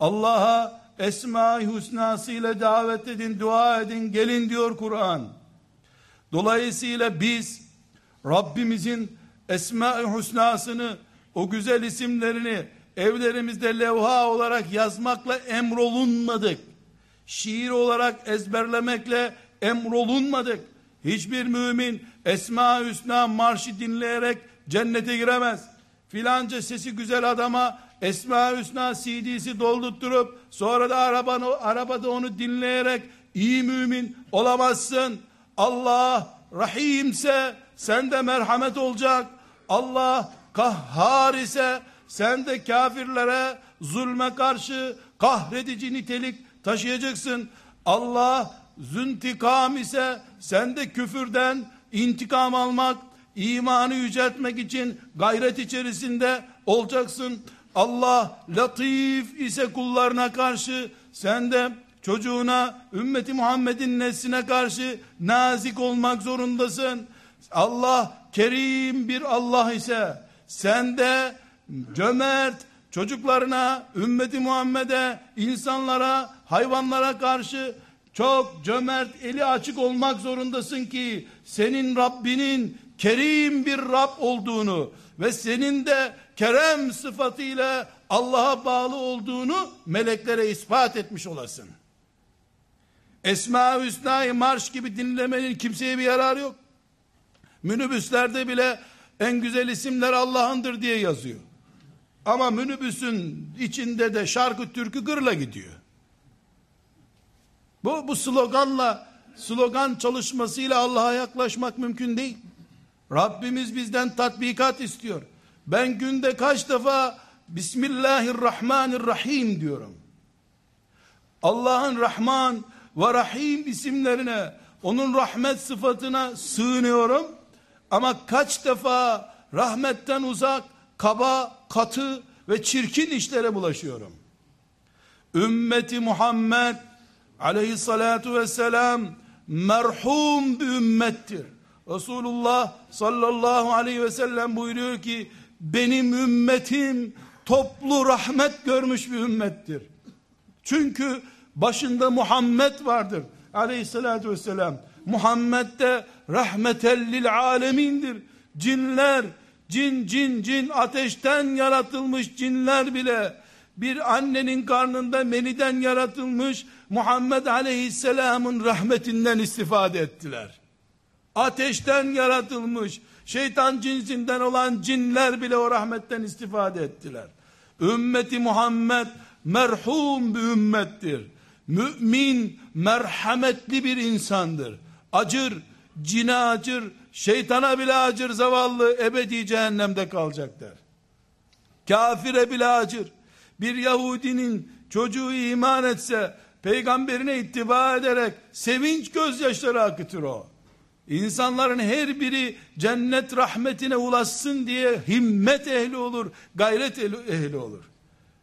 Allah'a Esma-i Hüsnası ile davet edin, dua edin, gelin diyor Kur'an. Dolayısıyla biz Rabbimizin Esma-i Hüsnasını, o güzel isimlerini evlerimizde levha olarak yazmakla emrolunmadık. Şiir olarak ezberlemekle emrolunmadık. Hiçbir mümin Esma-i Hüsna marşı dinleyerek cennete giremez. Filanca sesi güzel adama Esma Hüsna CD'si doldurtturup sonra da arabanı, arabada onu dinleyerek iyi mümin olamazsın. Allah rahimse sende merhamet olacak. Allah kahhar ise sen de kafirlere zulme karşı kahredici nitelik taşıyacaksın. Allah züntikam ise sen de küfürden intikam almak, imanı yüceltmek için gayret içerisinde olacaksın. Allah latif ise kullarına karşı sen de çocuğuna ümmeti Muhammed'in nesline karşı nazik olmak zorundasın. Allah kerim bir Allah ise sen de cömert çocuklarına, ümmeti Muhammed'e, insanlara, hayvanlara karşı çok cömert, eli açık olmak zorundasın ki senin Rabbinin kerim bir Rab olduğunu ve senin de kerem sıfatıyla Allah'a bağlı olduğunu meleklere ispat etmiş olasın. Esma-ı Hüsna'yı marş gibi dinlemenin kimseye bir yararı yok. Minibüslerde bile en güzel isimler Allah'ındır diye yazıyor. Ama minibüsün içinde de şarkı türkü gırla gidiyor. Bu, bu sloganla, slogan çalışmasıyla Allah'a yaklaşmak mümkün değil. Rabbimiz bizden tatbikat istiyor. Ben günde kaç defa Bismillahirrahmanirrahim diyorum. Allah'ın Rahman ve Rahim isimlerine, onun rahmet sıfatına sığınıyorum. Ama kaç defa rahmetten uzak, kaba, katı ve çirkin işlere bulaşıyorum. Ümmeti Muhammed aleyhissalatu vesselam merhum bir ümmettir. Resulullah sallallahu aleyhi ve sellem buyuruyor ki benim ümmetim toplu rahmet görmüş bir ümmettir. Çünkü başında Muhammed vardır aleyhissalatü vesselam. Muhammed de rahmetellil alemindir. Cinler, cin cin cin ateşten yaratılmış cinler bile bir annenin karnında meniden yaratılmış Muhammed Aleyhisselam'ın rahmetinden istifade ettiler. Ateşten yaratılmış şeytan cinsinden olan cinler bile o rahmetten istifade ettiler. Ümmeti Muhammed merhum bir ümmettir. Mümin merhametli bir insandır. Acır, cine acır, şeytana bile acır zavallı ebedi cehennemde kalacaklar. Kafire bile acır. Bir Yahudinin çocuğu iman etse peygamberine ittiba ederek sevinç gözyaşları akıtır o. İnsanların her biri cennet rahmetine ulaşsın diye himmet ehli olur, gayret ehli olur.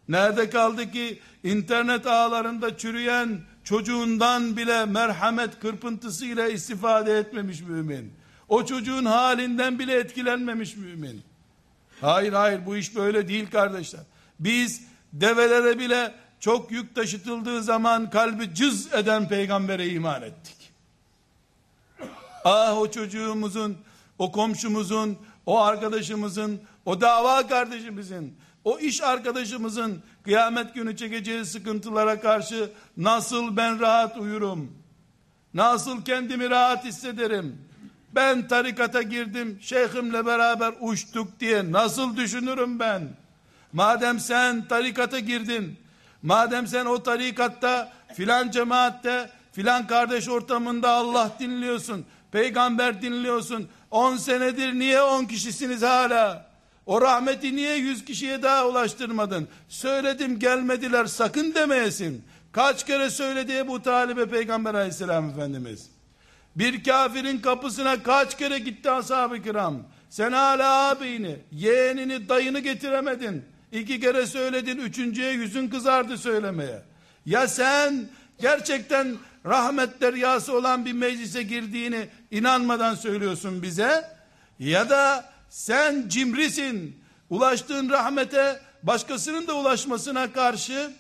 Nerede kaldı ki internet ağlarında çürüyen çocuğundan bile merhamet kırpıntısıyla istifade etmemiş mümin. O çocuğun halinden bile etkilenmemiş mümin. Hayır hayır bu iş böyle değil kardeşler. Biz develere bile çok yük taşıtıldığı zaman kalbi cız eden peygambere iman ettik. Ah o çocuğumuzun, o komşumuzun, o arkadaşımızın, o dava kardeşimizin, o iş arkadaşımızın kıyamet günü çekeceği sıkıntılara karşı nasıl ben rahat uyurum? Nasıl kendimi rahat hissederim? Ben tarikata girdim, şeyhimle beraber uçtuk diye nasıl düşünürüm ben? Madem sen tarikata girdin, madem sen o tarikatta filan cemaatte filan kardeş ortamında Allah dinliyorsun, peygamber dinliyorsun, 10 senedir niye 10 kişisiniz hala? O rahmeti niye 100 kişiye daha ulaştırmadın? Söyledim gelmediler sakın demeyesin. Kaç kere söyledi bu Talib'e Peygamber aleyhisselam efendimiz. Bir kafirin kapısına kaç kere gitti ashab-ı kiram. Sen hala ağabeyini, yeğenini, dayını getiremedin. İki kere söyledin, üçüncüye yüzün kızardı söylemeye. Ya sen gerçekten rahmet deryası olan bir meclise girdiğini inanmadan söylüyorsun bize, ya da sen cimrisin, ulaştığın rahmete başkasının da ulaşmasına karşı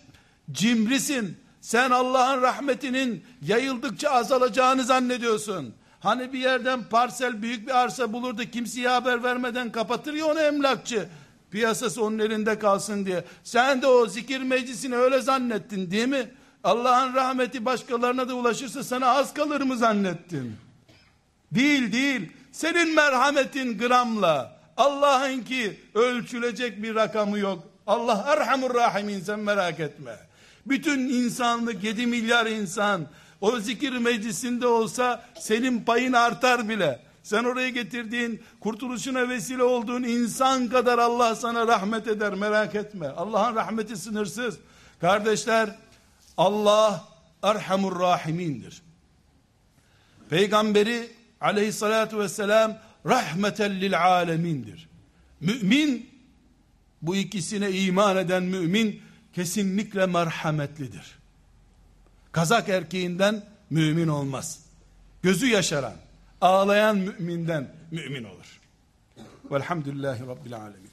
cimrisin. Sen Allah'ın rahmetinin yayıldıkça azalacağını zannediyorsun. Hani bir yerden parsel büyük bir arsa bulur da kimseye haber vermeden kapatır ya onu emlakçı. Piyasası onun elinde kalsın diye. Sen de o zikir meclisini öyle zannettin değil mi? Allah'ın rahmeti başkalarına da ulaşırsa sana az kalır mı zannettin? Değil değil. Senin merhametin gramla. Allah'ın ki ölçülecek bir rakamı yok. Allah erhamur rahimin sen merak etme. Bütün insanlık 7 milyar insan o zikir meclisinde olsa senin payın artar bile. Sen oraya getirdiğin kurtuluşuna vesile olduğun insan kadar Allah sana rahmet eder merak etme. Allah'ın rahmeti sınırsız. Kardeşler Allah Erhamur Rahimindir. Peygamberi aleyhissalatu vesselam rahmeten lil alemindir. Mümin bu ikisine iman eden mümin kesinlikle merhametlidir. Kazak erkeğinden mümin olmaz. Gözü yaşaran, ağlayan müminden mümin olur. Velhamdülillahi Rabbil alemin.